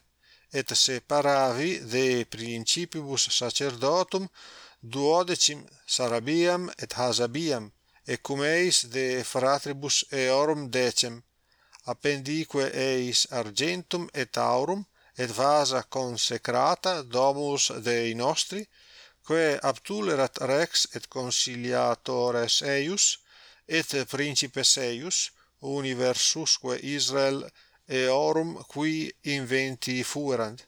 et separavi de principibus sacerdotum duodecim Sarabiam et Hasabiam ecumeis de fratribus eorum decem appendique eis argentum et aurum et vasa consecrata domus Dei nostri quae abtulerat rex et conciliatores eius et principes eius universusque Israel eorum qui inventi fuerant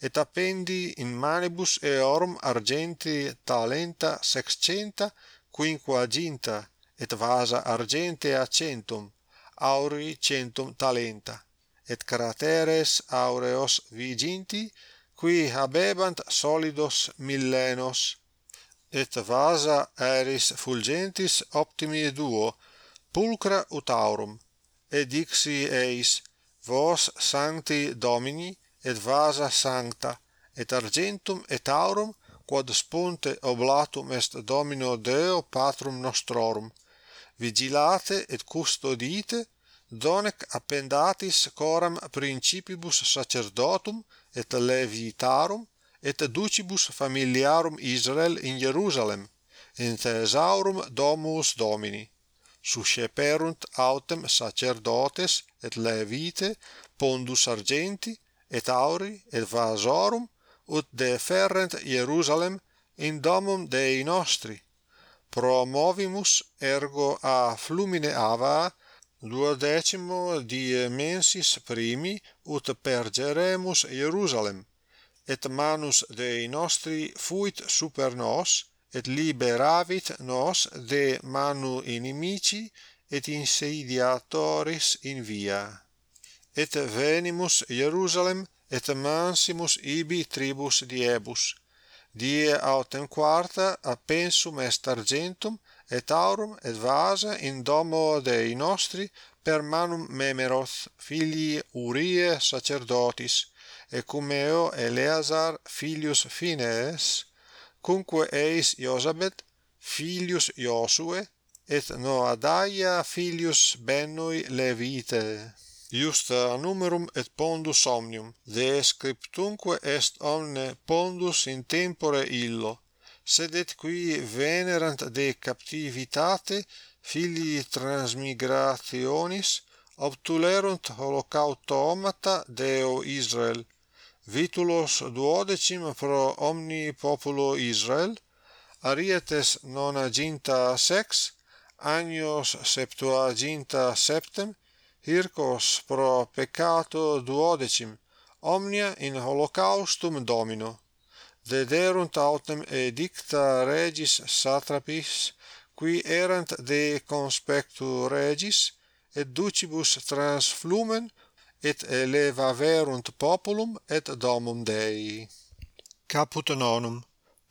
et appendi in manibus eorum argenti talenta sexcenta quinquaginta et vasa argentea centum auri centum talenta et crateres aureos viginti qui habebant solidos millenos et vasa aeris fulgentis optimi duo pulcra utaurum et dixi eis vos sancti domini et vasa sancta et argentum et aurum quod sponte oblatum est domino deo patrum nostrorum. Vigilate et custodite donec appendatis coram principibus sacerdotum et levitarum et ducibus familiarum Israel in Jerusalem in thesaurum domus Domini susceperunt autem sacerdotes et levite pondus argenti et auri et vasorum ut deferrent Hierusalem in domum Dei nostri. Promovimus ergo a flumine ava duodecimo die mensis primi ut pergeremus Hierusalem et manus Dei nostri fuit super nos et liberavit nos de manu inimici et insidiatoris in via. Et venimus Hierusalem et mansimus ibi tribus diebus. Die autem quarta appensum est argentum et aurum et vasa in domo Dei nostri per manum Memeroth filii Urie sacerdotis et cum eo Eleazar filius Phinees cumque eis Iosabet filius Iosue et Noadaia filius Bennui Levite iusta numerum et pondus omnium de scriptumque est omne pondus in tempore illo sed et qui venerant de captivitate filii transmigrationis obtulerunt holocaustomata Deo Israel vitulos duodecim pro omni populo Israel, arietes nonaginta sex, agnos septuaginta septem, hircos pro peccato duodecim, omnia in holocaustum domino. Dederunt autem edicta regis satrapis, qui erant de conspectu regis, et ducibus trans flumen et elevaverunt populum et domum Dei. Caput nonum.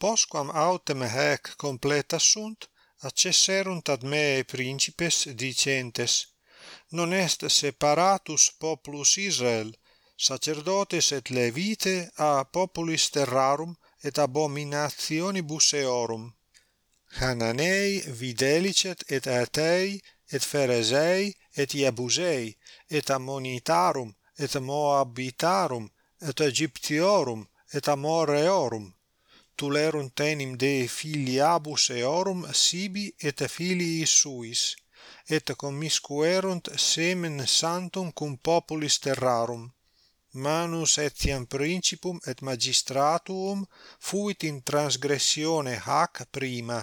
Postquam autem haec completa sunt, accesserunt ad me principes dicentes, non est separatus populus Israel, sacerdotes et levite a populis terrarum et abominationibus eorum. Hananei videlicet et atei et Pherezei, et Jebusei, et Ammonitarum, et Moabitarum, et Egyptiorum, et Amoreorum. Tulerunt enim de filiabus eorum sibi et filii suis, et commiscuerunt semen santum cum populis terrarum. Manus etiam principum et magistratum fuit in transgressione hac prima.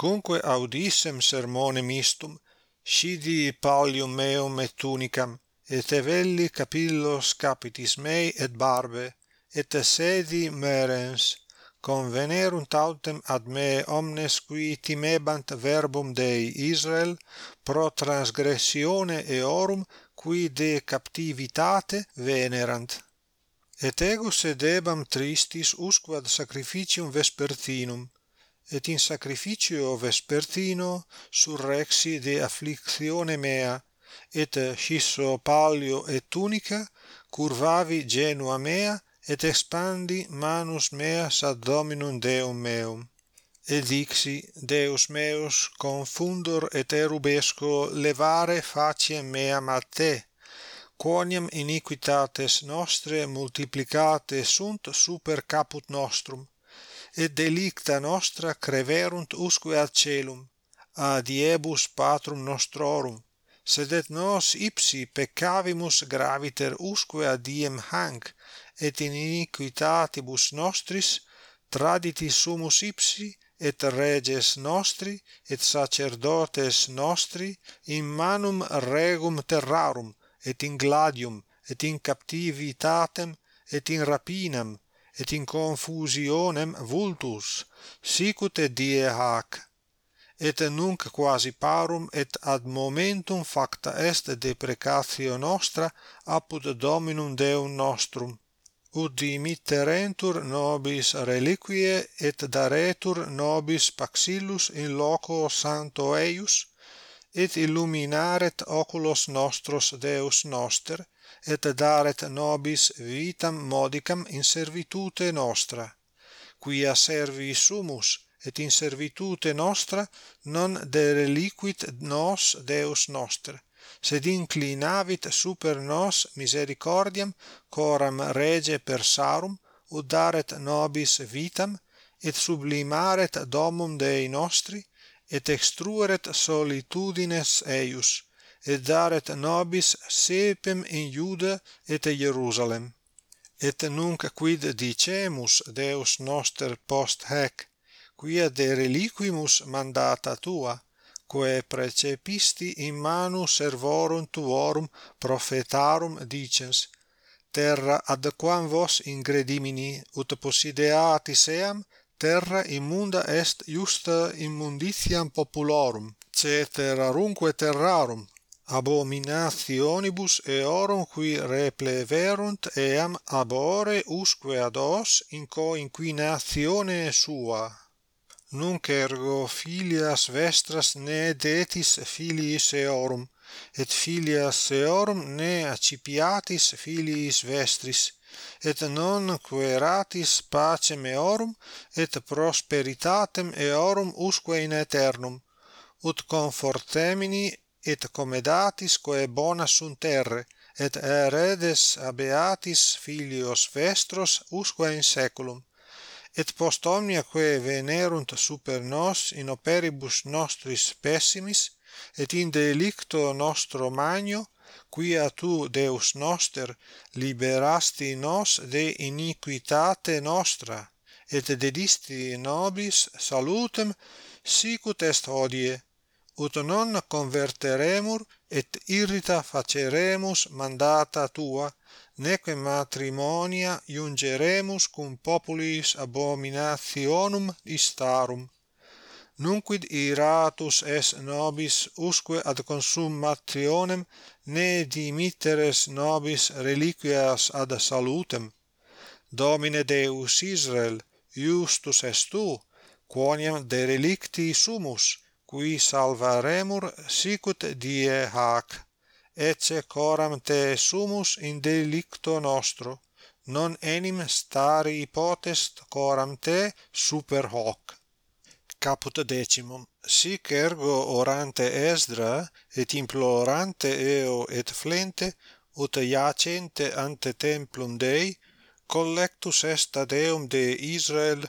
cumque audissem sermonem istum, scidi pallium meum et tunicam, et evelli capillos capitis mei et barbe, et sedi merens, convenerunt autem ad me omnes qui timebant verbum Dei Israel pro transgressione eorum qui de captivitate venerant. Et ego sedebam tristis usquad sacrificium vespertinum, et in sacrificio vespertino surrexi de afflictione mea et scisso palio et tunica curvavi genua mea et expandi manus meas ad dominum deum meum. Et dixi deus meus confundor et erubesco levare faciem meam ad te quoniam iniquitates nostre multiplicate sunt super caput nostrum et delicta nostra creverunt usque ad celum, ad iebus patrum nostrorum, sed et nos ipsi peccavimus graviter usque ad diem hanc, et in iniquitatibus nostris traditi sumus ipsi, et reges nostri, et sacerdotes nostri, in manum regum terrarum, et in gladium, et in captivitatem, et in rapinam, et in confusionem vultus sicut et die hac et nunc quasi parum et ad momentum facta est deprecatio nostra apud Dominum Deum nostrum ut dimitterentur nobis reliquiae et daretur nobis paxillus in loco santo eius et illuminaret oculos nostros Deus noster et daret nobis vitam modicam in servitute nostra quia servi sumus et in servitute nostra non dereliquit nos Deus noster sed inclinavit super nos misericordiam coram rege persarum daret nobis vitam et sublimaret domum Dei nostri et extrueret solitudines eius et daret nobis sepem in Iuda et Hierusalem. Et nunc quid dicemus Deus noster post hac quia de reliquimus mandata tua, quae precepisti in manu servorum tuorum prophetarum dicens, terra ad quam vos ingredimini ut possideatis eam terra immunda est justa immunditiam populorum caeterarumque terrarum abominationibus eorum qui repleverunt eam abore usque ad os in co inquinatione sua. Nunc ergo filias vestras ne detis filiis eorum et filias eorum ne accipiatis filiis vestris et non quaeratis pacem eorum et prosperitatem eorum usque in aeternum ut confortemini et comedatis quae bona sunt terre et heredes abeatis beatis filios vestros usque in saeculum et post omnia quae venerunt super nos in operibus nostris pessimis et in delicto nostro magno quia tu deus noster liberasti nos de iniquitate nostra et dedisti nobis salutem sicut est hodie ut non converteremur et irrita faceremus mandata tua neque matrimonia iungeremus cum populis abominationum istarum nunquid iratus es nobis usque ad consummationem ne dimitteres nobis reliquias ad salutem. Domine deus israel iustus es tu quoniam de relicti sumus qui salvaremur sicut die hac ecce coram te sumus in delicto nostro non enim stari potest coram te super hoc. Caput decimum sic ergo orante Esdra et implorante eo et flente ut iacente ante templum Dei collectus est ad eum de Israel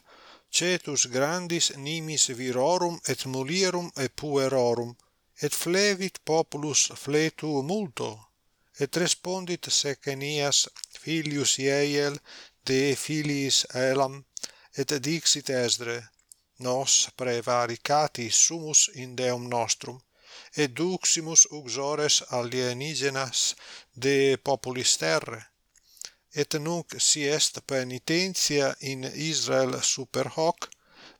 cetus grandis nimis virorum et mulierum et puerorum, et flevit populus fletu multo, et respondit Secenias filius Ieiel de filiis Elam, et dixit Esdre, nos prevaricati sumus in Deum nostrum, et duximus uxores alienigenas de populis terre, et nunc si est penitentia in Israel super hoc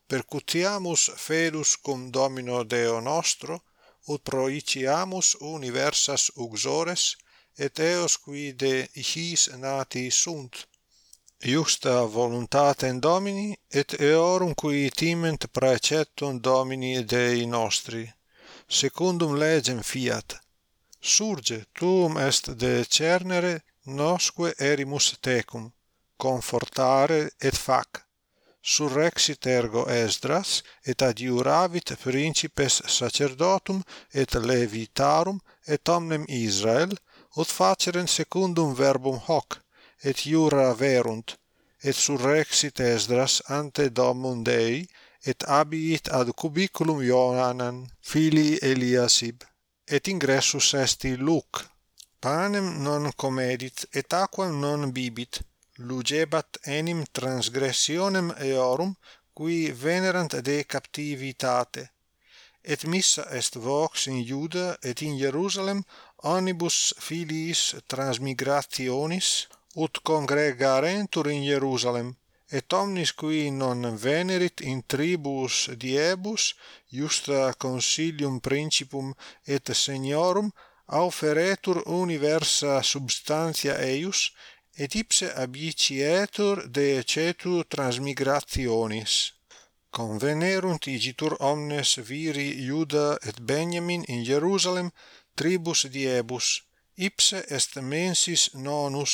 percutiamus fedus cum domino Deo nostro ut proiciamus universas uxores et eos qui de his nati sunt. Iusta voluntatem Domini et eorum qui timent praeceptum Domini Dei nostri secundum legem fiat. Surge tuum est de cernere nosque erimus tecum confortare et fac. Surrexit ergo Esdras et adiuravit principes sacerdotum et levitarum et omnem Israel ut faceren secundum verbum hoc et iura verunt et surrexit Esdras ante domum Dei et abiit ad cubiculum Ioannan filii Eliasib et ingressus esti Luc panem non comedit et aquam non bibit lugebat enim transgressionem eorum qui venerant de captivitate. Et missa est vox in Iuda et in Jerusalem omnibus filiis transmigrationis ut congregarentur in Jerusalem et omnis qui non venerit in tribus diebus iustra consilium principum et seniorum auferetur universa substantia eius et ipse abicietur deecetur transmigrationis. Convenerunt igitur omnes viri Iuda et Benjamin in Jerusalem tribus diebus ipse est mensis nonus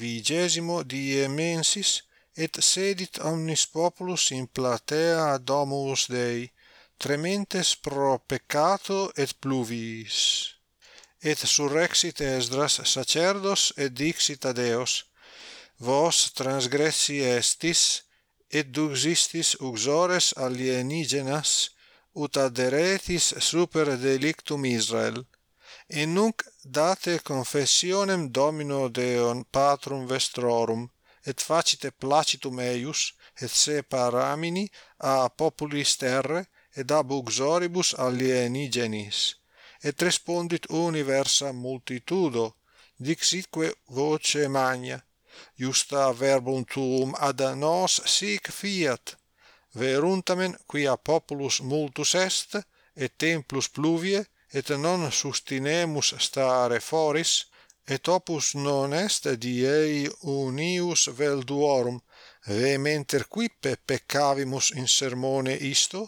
vigesimo die mensis et sedit omnis populus in platea domus Dei trementes pro peccato et pluviis et surrexit Esdras sacerdos et dixit ad eos vos transgressi estis et duxistis uxores alienigenas ut aderetis super delictum Israel. Et nunc date confessionem Domino Deon patrum vestrorum et facite placitum eius et separamini a populis terre et ab uxoribus alienigenis et respondit universa multitudo dixitque voce magna iusta verbum tuum ad nos sic fiat veruntamen quia populus multus est et templus pluvie et non sustinemus stare foris et opus non est diei unius vel duorum vehementer quippe peccavimus in sermone isto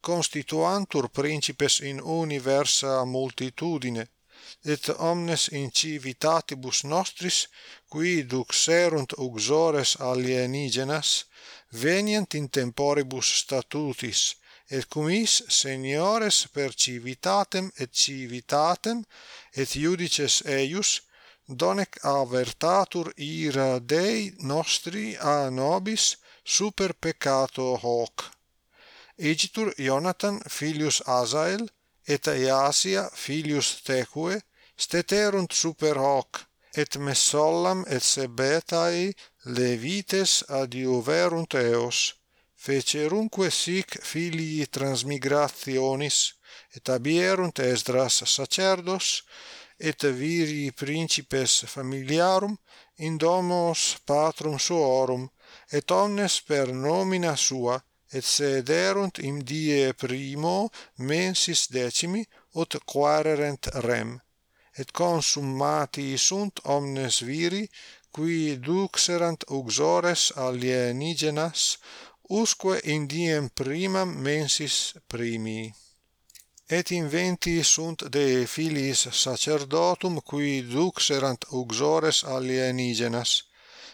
constituantur principes in universa multitudine et omnes in civitatibus nostris qui duxerunt uxores alienigenas venient in temporibus statutis et cum his seniores per civitatem et civitatem et iudices eius donec avertatur ira Dei nostri a nobis super peccato hoc. Egitur Jonathan filius Asael et Iasia filius Tecue steterunt super hoc et messollam et Sebetai levites adiuverunt eos fecerunque sic filii transmigrationis et abierunt Esdras sacerdos et viri principes familiarum in domos patrum suorum et omnes per nomina sua et se derunt in die primo mensis decimi ut quarerent rem et consummati sunt omnes viri qui duxerant uxores alienigenas usque in diem primam mensis primi. Et inventi sunt de filiis sacerdotum qui duxerant uxores alienigenas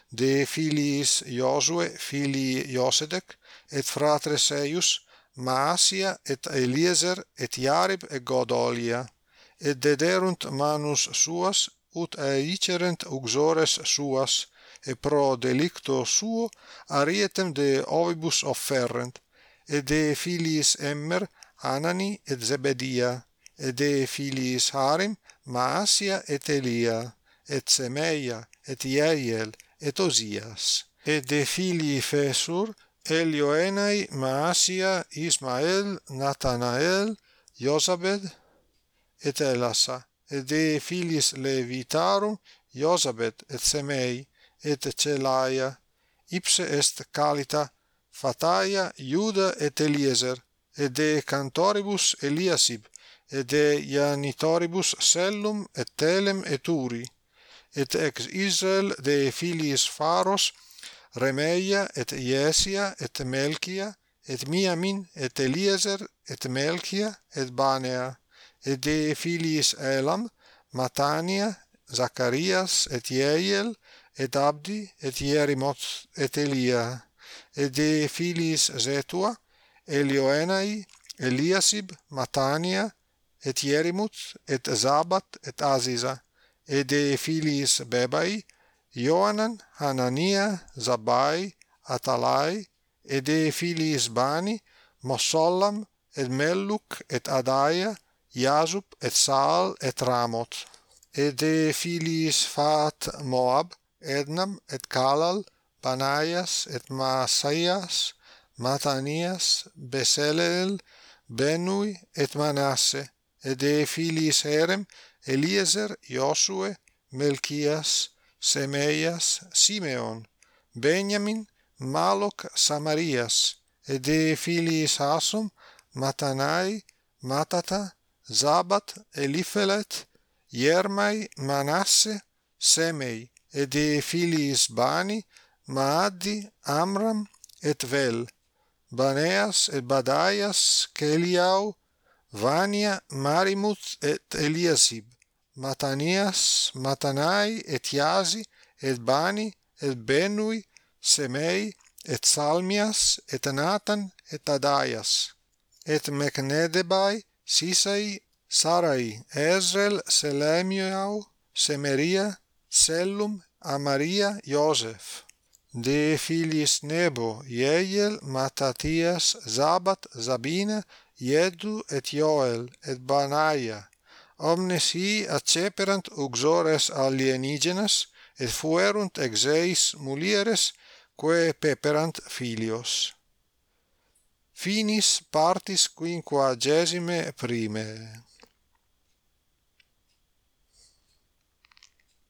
de filiis Josue filii Josedec et fratres eius, Maasia et Eliezer et Jarib et Godolia, et dederunt manus suas, ut eicerent uxores suas, et pro delicto suo arietem de ovibus offerent et de filiis emmer Anani et Zebedia, et de filiis Harim Maasia et Elia, et Semeia et Ieiel et Osias, et de filii Fesur Elioenai, Maasia, Ismael, Nathanael, Josabed, et Elasa, et de filis Levitarum, Josabed, et Semei, et Celaia, ipse est Calita, Fataia, Iuda, et Eliezer, et de cantoribus Eliasib, et de janitoribus Sellum, et Telem, et Uri, et ex Israel de filis Pharos, ρεμέια, ετ Ιέσια, ετ Μέλκια, ετ Μίαμιν, ετ Ελίεζερ, ετ Μέλκια, ετ Μπάνεα, ετ Εφίλιης Έλαμ, Ματάνια, Ζακαρίας, ετ Ιέιελ, ετ Άπτη, ετ Ιέριμοτ, ετ Ελία, ετ Εφίλιης Ζέτουα, Ελιοέναι, Ελίασιμ, Ματάνια, ετ Ιέριμουτ, ετ Ζάμπατ, ετ Άζιζα, ετ Εφίλιης Μπέμπαϊ, Ματάνια, Ioanan, Hanania, Zabai, Atalai, et de filiis Isbani, Mosollam, et Melluk, et Adaia, Jasub, et Saal, et Ramot. Et de filiis Sfat Moab, Ednam, et Kalal, Banaias, et Maasaias, Matanias, Beselel, Benui, et Manasse. Et de filiis Erem, Eliezer, Josue, Melchias, Semeias, Simeon, Benjamin, Maloch, Samarias, et de filiis Hasum, Matanai, Matata, Zabat, Eliphelet, Iermai, Manasse, Semei, et de filiis Bani, Maaddi, Amram, et Vel, Baneas et Badaias, Keliau, Vania, Marimuth et Eliasib. Matanias, Matanai, et Iasi, et Bani, et Benui, Semei, et Salmias, et Anatan, et Adaias, et Mecnedebai, Sisai, Sarai, Ezrel, Selemiau, Semeria, Sellum, Amaria, Joseph. De filiis Nebo, Jeiel, Matatias, Zabat, Zabina, Jedu et Joel, et Banaia, omnes hi acceperant uxores alienigenas et fuerunt ex eis mulieres quae peperant filios. Finis partis quinquagesime prime.